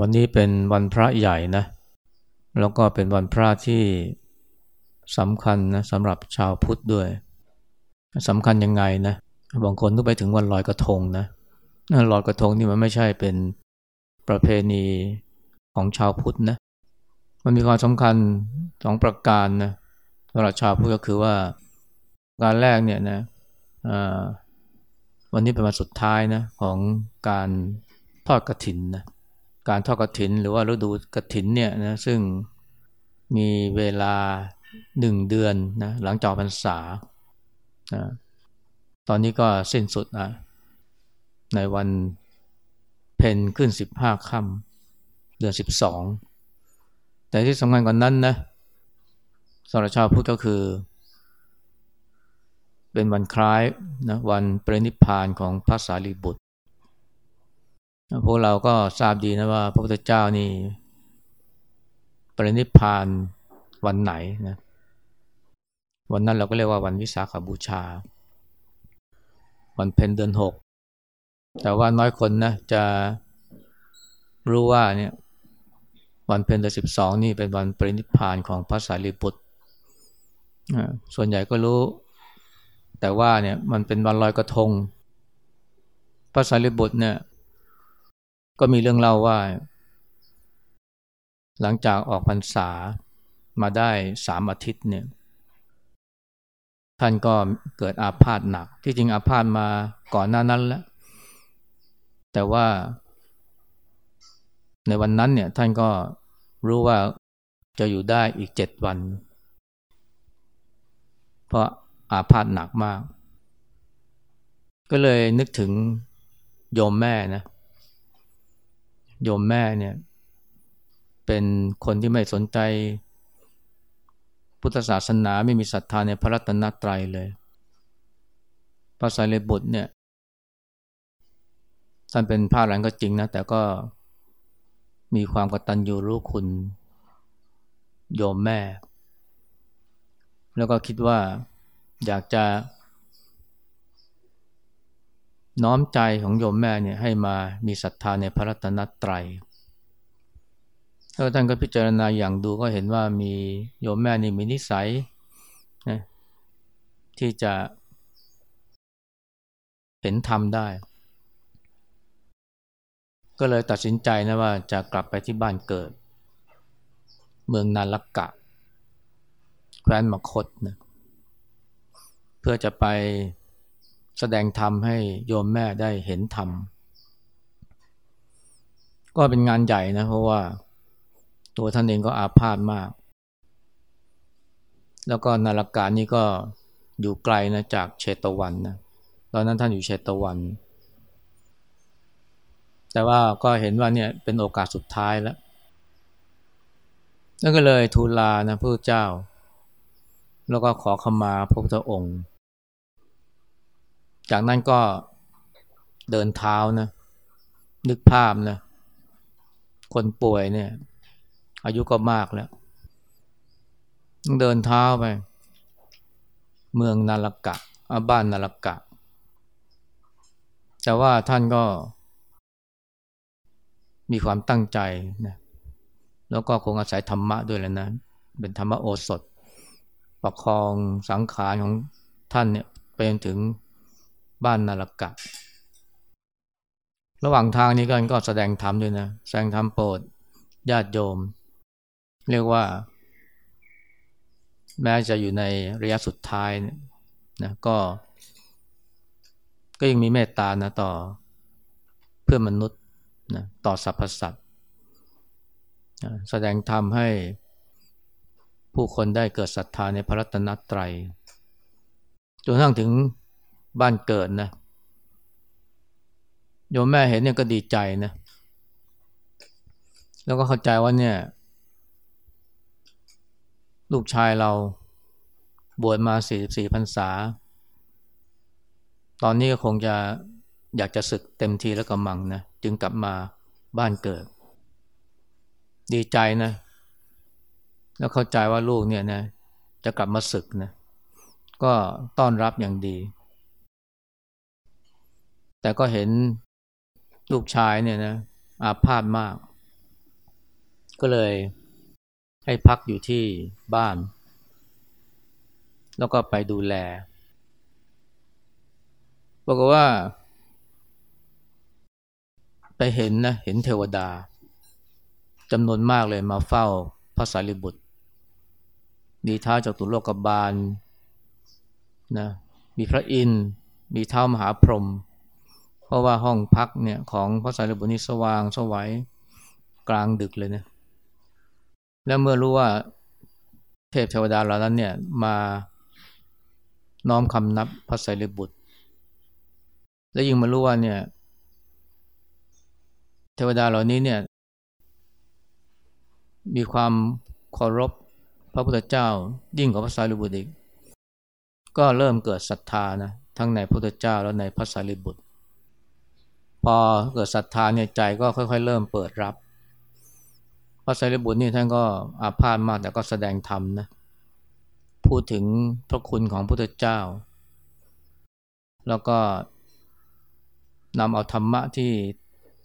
วันนี้เป็นวันพระใหญ่นะ แล้วก็เป็นวันพระที่สำคัญนะสำหรับชาวพุทธด้วยสำคัญยังไงนะบางคนก็ไปถึงวันลอยกระทงนะลอยกระทงนี่มันไม่ใช่เป็นประเพณีของชาวพุทธนะ มันมีความสำคัญสองประการนะสำหรับชาวพุทธก็คือว่าการแรกเนี่ยนะวันนี้เป็นวันสุดท้ายนะของการทอดกระถินนะ การทอดกระถินหรือว่าฤดูกระถินเนี่ยนะซึ่งมีเวลาหนึ่งเดือนนะหลังจากพรรษานะตอนนี้ก็สิ้นสุดนะในวันเพนขึ้นสิบห้าค่ำเดือนสิบสองแต่ที่สำคัญกว่านนั้นนะสำหรับชาวพุทธก็คือ เป็นวันคล้ายนะวันเปรนิพานของพระสารีบุตร พวกเราก็ทราบดีนะว่า พระพุทธเจ้านี่ปรินิพพานวันไหนนะวันนั้นเราก็เรียกว่าวันวิสาขบูชา วันเพ็ญเดือนหกแต่ว่าน้อยคนนะจะรู้ว่าเนี่ยวันเพ็ญเดือนสิบสองนี่เป็นวันปรินิพพานของพระสารีบุตรส่วนใหญ่ก็รู้ แต่ว่าเนี่ยมันเป็นวันลอยกระทงพระสารีบุตรเนี่ย ก็มีเรื่องเล่าว่า หลังจากออกพรรษามาได้สามอาทิตย์เนี่ยท่านก็เกิดอาพาธหนัก ที่จริงอาพาธมาก่อนหน้านั้นแล้ว แต่ว่า ในวันนั้นเนี่ยท่านก็รู้ว่าจะอยู่ได้อีกเจ็ดวัน เพราะอาพาธหนักมาก ก็เลยนึกถึงโยมแม่นะ โยมแม่เนี่ย เป็นคนที่ไม่สนใจ พุทธศาสนาไม่มีศรัทธาในพระรัตนตรัยเลยพระสารีบุตรเนี่ยท่านเป็นพระหลังก็จริงนะ แต่ก็มีความกตัญญูรู้คุณโยมแม่ แล้วก็คิดว่าอยากจะ น้อมใจของโยมแม่เนี่ยให้มามีศรัทธาในพระรัตนตรัยแล้วท่านก็พิจารณาอย่างดูก็เห็นว่ามีโยมแม่นี่มีนิสัยนะที่จะเห็นธรรมได้ ก็เลยตัดสินใจนะว่าจะกลับไปที่บ้านเกิด เมืองนาลกกะ แคว้นมคตนะเพื่อจะไป แสดงธรรมให้โยมแม่ได้เห็นธรรม ก็เป็นงานใหญ่นะเพราะว่าตัวท่านเองก็อาพาธมาก แล้วก็นาฬกานี้ก็อยู่ไกลนะจากเชตวันนะตอนนั้นท่านอยู่เชตวัน แต่ว่าก็เห็นว่าเนี่ยเป็นโอกาสสุดท้ายแล้วนั่นก็เลยทูลลานะพระเจ้า แล้วก็ขอขมาพระพุทธองค์ จากนั้นก็เดินเท้านะ นึกภาพนะ คนป่วยเนี่ย อายุก็มากแล้วต้องเดินเท้าไป เมืองนาลกะบ้านนาลกะ แต่ว่าท่านก็มีความตั้งใจนะแล้วก็คงอาศัยธรรมะด้วยแหละนะ เป็นธรรมโอสถ ประคองสังขารของท่านเนี่ยไปจนถึง บ้านนาลกะ ระหว่างทางนี้กันก็แสดงธรรมด้วยนะ แสดงธรรมโปรดญาติโยม เรียกว่า แม้จะอยู่ในระยะสุดท้ายนะก็ ก็ยังมีเมตตานะต่อเพื่อนมนุษย์นะต่อสรรพสัตว์แสดงธรรมให้ผู้คนได้เกิดศรัทธาในพระรัตนตรัยจนทั้งถึง บ้านเกิดนะโยมแม่เห็นเนี่ยก็ดีใจนะ แล้วก็เข้าใจว่าเนี่ย ลูกชายเราบวชมาสี่สี่พรรษา ตอนนี้ก็คงจะอยากจะศึกเต็มทีแล้วก็มังนะ จึงกลับมาบ้านเกิด ดีใจนะ แล้วเข้าใจว่าลูกเนี่ยนะ จะกลับมาศึกนะ ก็ต้อนรับอย่างดี แต่ก็เห็นลูกชายเนี่ยนะอาพาธมาก ก็เลยให้พักอยู่ที่บ้าน แล้วก็ไปดูแลบอกว่า ไปเห็นนะเห็นเทวดาจำนวนมากเลยมาเฝ้าพระสารีบุตร มีท้าจากตุโลกบาลนะมีพระอินทร์มีเท้ามหาพรหม เพราะว่าห้องพักเนี่ยของพระสารีบุตรนี่สว่างสวัยกลางดึกเลยนะแล้วเมื่อรู้ว่าเทพเทวดาเหล่านั้นเนี่ยมาน้อมคำนับพระสารีบุตร และยิ่งมารู้ว่าเนี่ย เทวดาเหล่านี้เนี่ย มีความเคารพพระพุทธเจ้ายิ่งกว่าพระสารีบุตรอีก ก็เริ่มเกิดศรัทธานะทั้งในพระพุทธเจ้าและในพระสารีบุตร พอเกิดศรัทธาเนี่ยใจก็ค่อยๆ เริ่มเปิดรับพระสารีบุตรนี่ท่านก็อาพาธมากแต่ก็แสดงธรรมนะพูดถึงพระคุณของพระพุทธเจ้า แล้วก็นำเอาธรรมะที่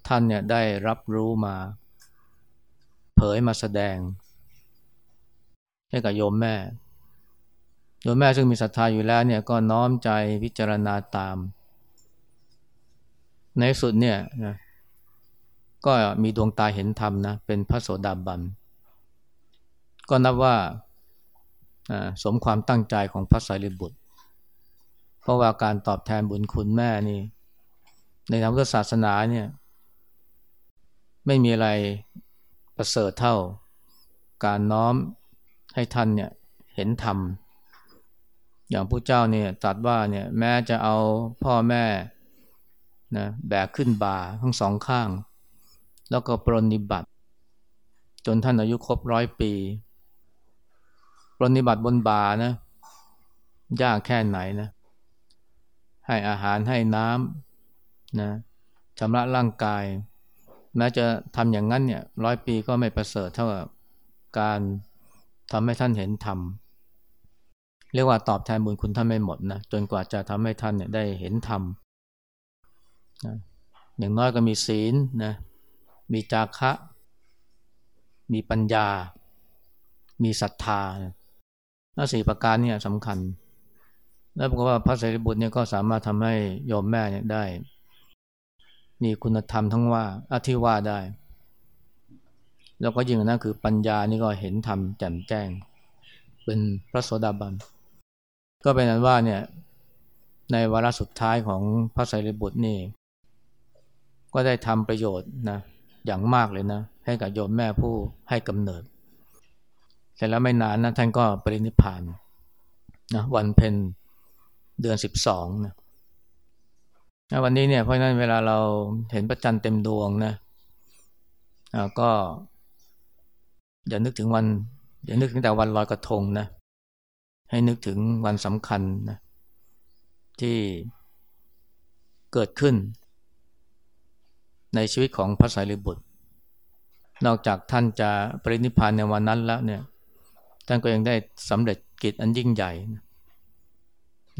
ท่านเนี่ยได้รับรู้มา เผยมาแสดง ให้กับโยมแม่ โยมแม่ซึ่งมีศรัทธาอยู่แล้วเนี่ยก็น้อมใจพิจารณาตาม ในสุดเนี่ยนะก็มีดวงตาเห็นธรรมนะเป็นพระโสดาบัน ก็นับว่าสมความตั้งใจของพระสารีบุตร เพราะว่าการตอบแทนบุญคุณแม่นี่ ในทางพุทธศาสนาเนี่ยไม่มีอะไรประเสริฐเท่า การน้อมให้ท่านเนี่ยเห็นธรรม อย่างพระเจ้าเนี่ยตัดว่าเนี่ยแม้จะเอาพ่อแม่ นะแบกขึ้นบ่าทั้งสองข้าง แล้วก็ปรนิบัติ จนท่านอายุครบร้อยปี ปรนิบัติบนบ่านะยากแค่ไหนนะให้อาหารให้น้ำนะชำระร่างกาย แม้จะทำอย่างนั้นเนี่ยร้อยปีก็ไม่ประเสริฐเท่ากับการทำให้ท่านเห็นธรรมเรียกว่าตอบแทนบุญคุณท่านไม่หมดนะจนกว่าจะทำให้ท่านเนี่ยได้เห็นธรรม นะอย่างน้อยก็มีศีลนะมีจาคะ มีปัญญา มีศรัทธาถ้าสี่ประการเนี่ยสำคัญ แล้วบอกว่าพระสารีบุตรเนี่ยก็สามารถทำให้โยมแม่เนี่ยได้ มีคุณธรรมทั้งว่าอธิว่าได้ แล้วก็ยิ่งนั้นคือปัญญานี่ก็เห็นธรรมแจ่มแจ้ง เป็นพระโสดาบัน ก็เป็นนั้นว่าเนี่ยในวาระสุดท้ายของพระไตรปิฎกนี่ ก็ได้ทำประโยชน์นะอย่างมากเลยนะ ให้กับโยมแม่ผู้ให้กำเนิด เสร็จแล้วไม่นานนะท่านก็ปรินิพานนะวันเพ็ญเดือนสิบสองนะวันนี้เนี่ยเพราะนั้นเวลาเราเห็นพระจันทร์เต็มดวงนะก็อย่านึกถึงวันอย่านึกถึงแต่วันลอยกระทงนะให้นึกถึงวันสำคัญนะที่เกิดขึ้น ในชีวิตของพระสารีบุตร นอกจากท่านจะปรินิพพานในวันนั้นแล้วเนี่ยท่านก็ยังได้สำเร็จกิจอันยิ่งใหญ่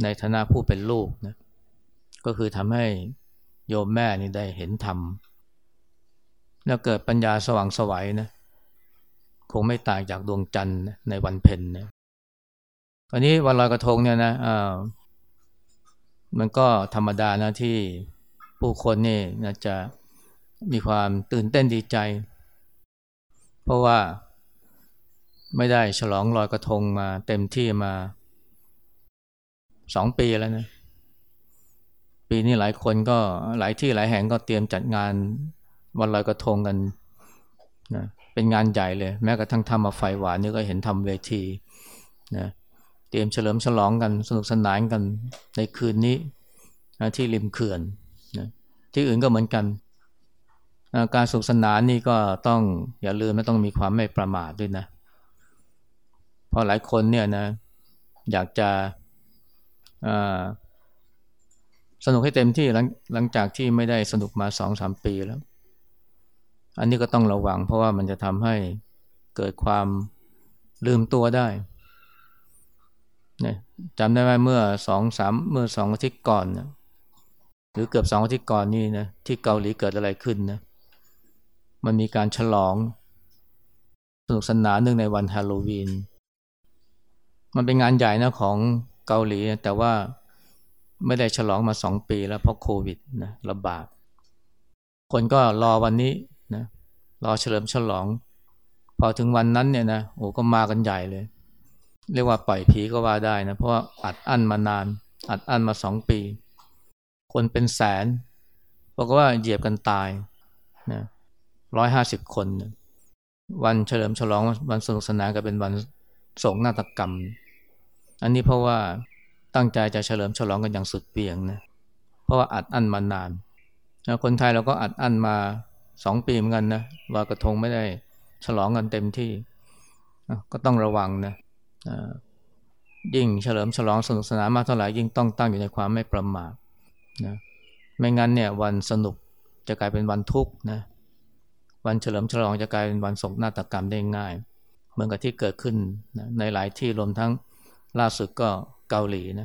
ในฐานะผู้เป็นลูกนะก็คือทำให้โยมแม่นี่ได้เห็นธรรมแล้วเกิดปัญญาสว่างสวัยนะคงไม่ต่างจากดวงจันทร์ในวันเพ็ญนะอันนี้วันลอยกระทงเนี่ยนะอ่ามันก็ธรรมดานะที่ผู้คนนี่นะจะ มีความตื่นเต้นดีใจ เพราะว่าไม่ได้ฉลองลอยกระทงมาเต็มที่มาสองปีแล้วนะ ปีนี้หลายคนก็หลายที่หลายแห่งก็เตรียมจัดงานวันลอยกระทงกันนะเป็นงานใหญ่เลย แม้กระทั่งทำมาไฟหวานนี่ก็เห็นทำเวทีนะเตรียมเฉลิมฉลองกันสนุกสนานกันในคืนนี้ที่ริมเขื่อนนะที่อื่นก็เหมือนกัน การสุขสนานนี่ก็ต้องอย่าลืมไม่ต้องมีความไม่ประมาทด้วยนะเพราะหลายคนเนี่ยนะ อยากจะสนุกให้เต็มที่หลังหลังจากที่ไม่ได้สนุกมาสองสามปีแล้ว อันนี้ก็ต้องระวัง เพราะว่ามันจะทำให้เกิดความลืมตัวได้นจำได้ไหมเมื่อสองสามเมื่อสองอาทิตย์ก่อนนะหรือเกือบสองอาทิตย์ก่อนนี่นะที่เกาหลีเกิดอะไรขึ้นนะ มันมีการฉลอง สนุกสนานเนื่องในวันฮาโลวีน มันเป็นงานใหญ่นะของเกาหลี แต่ว่าไม่ได้ฉลองมาสองปีแล้วเพราะโควิดนะระบาด คนก็รอวันนี้นะรอเฉลิมฉลอง พอถึงวันนั้นเนี่ยนะโอ้ก็มากันใหญ่เลย เรียกว่าปล่อยผีก็ว่าได้นะ เพราะว่าอัดอั้นมานาน อัดอั้นมาสองปี คนเป็นแสนบอกว่าเหยียบกันตายนะ ร้อยห้าสิบคน วันเฉลิมฉลองวันสนุกสนานก็เป็นวันโศกนาฏกรรม อันนี้เพราะว่าตั้งใจจะเฉลิมฉลองกันอย่างสุดเปี่ยงนะเพราะว่าอัดอั้นมานานนะคนไทยเราก็อัดอั้นมาสองปีเหมือนกันนะลอยกระทงไม่ได้ฉลองกันเต็มที่ ก็ต้องระวังนะยิ่งเฉลิมฉลองสนุกสนานมากเท่าไหร่ยิ่งต้องตั้งอยู่ในความไม่ประมาทนะไม่งั้นเนี่ยวันสนุกจะกลายเป็นวันทุกข์นะ วันเฉลิมฉลองจะกลายเป็นวันโศกนาฏกรรมได้ง่าย เหมือนกับที่เกิดขึ้นในหลายที่รวมทั้งล่าสุดก็เกาหลีนะ